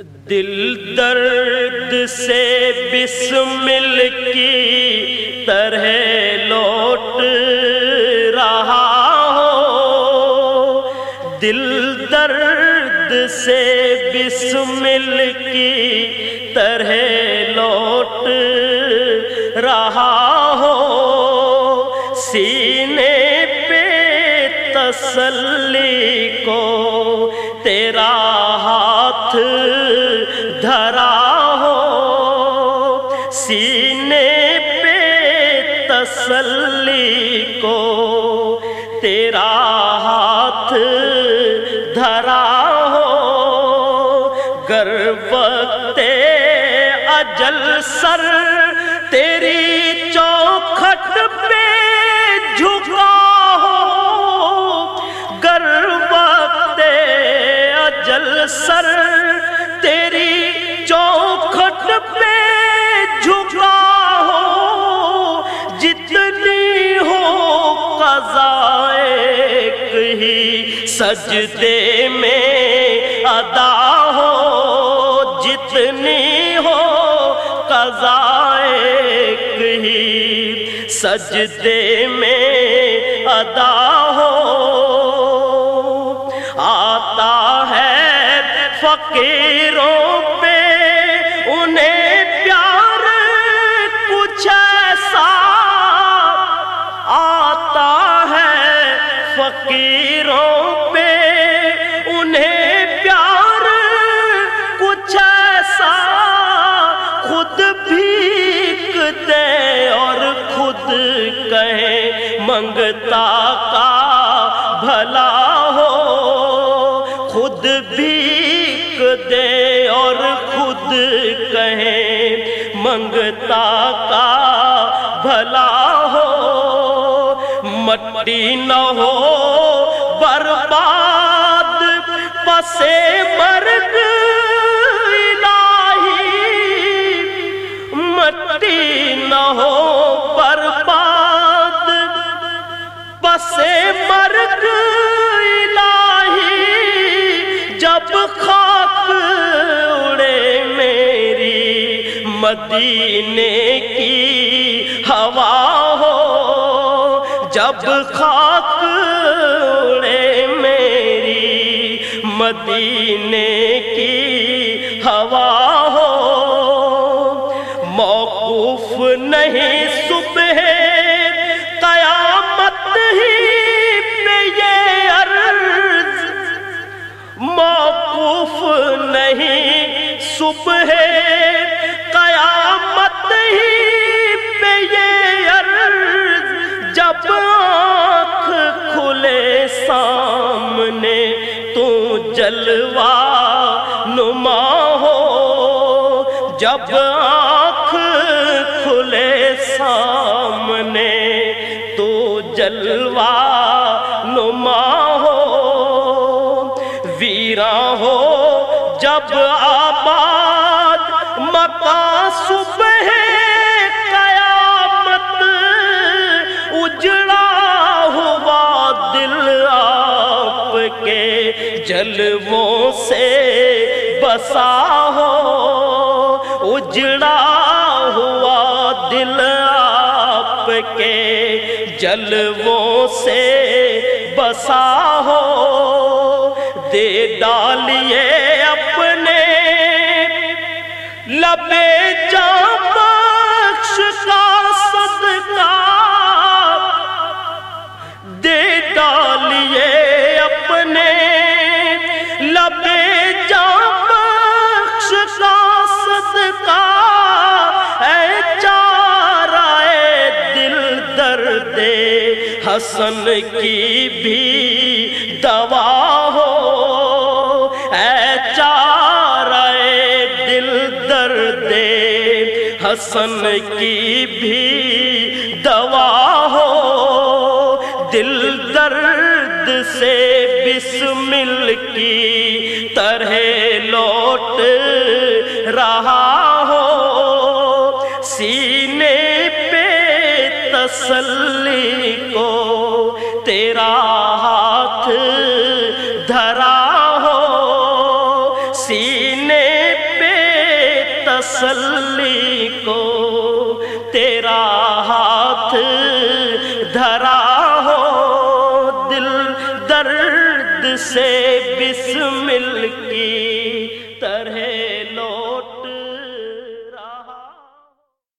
دل درد سے بسمل کی طرح لوٹ رہا ہو۔ دل درد سے بسمل کی طرح لوٹ رہا ہو۔ سینے پہ تسلی کو تیرا دھرا ہو، سینے پہ تسلی کو تیرا ہاتھ دھرا ہو۔ گر وقت اجل سر تیری چوکھٹ پہ جھکا ہو۔ گر وقت اجل سر ہی سجدے میں ادا ہو، جتنی ہو قضا ایک ہی۔ سجدے میں ادا ہو، آتا ہے فقیروں فقیروں پہ انہیں پیار کچھ ایسا خود بھیکتے اور خود کہیں منگتا کا بھلا ہو خود بھیک دے اور خود کہیں منگتا کا بھلا ہو مٹی نہ ہو، برباد پسے مرگ، الہی مٹی نہ ہو، برباد پسے مرگ، الہی جب خاک اڑے میری مدینے کی ہوا جب خاک اڑے میری مدینے کی ہوا ہو۔ موقوف نہیں صبح، قیامت ہی پہ یہ عرض۔ موقوف نہیں صبح، قیامت ہی پہ یہ جب آنکھ کھلے سامنے، تو جلوہ نما ہو۔ جب آنکھ کھلے سامنے، تو جلوہ نما ہو۔ ویرا ہو، جب آباد مکہ صبح آپ کے جلووں سے بسا ہو، اجڑا ہوا دل آپ کے جلووں سے بسا ہو۔ دے ڈالیے حسن کی بھی دوا ہو۔ اے چارہ دل درد حسن کی بھی دوا ہو۔ دل درد سے بسمل کی طرح لوٹ رہا تسلی کو تیرا ہاتھ دھرا ہو، سینے پہ تسلی کو تیرا ہاتھ دھرا ہو، دل درد سے بسمل کی طرح لو۔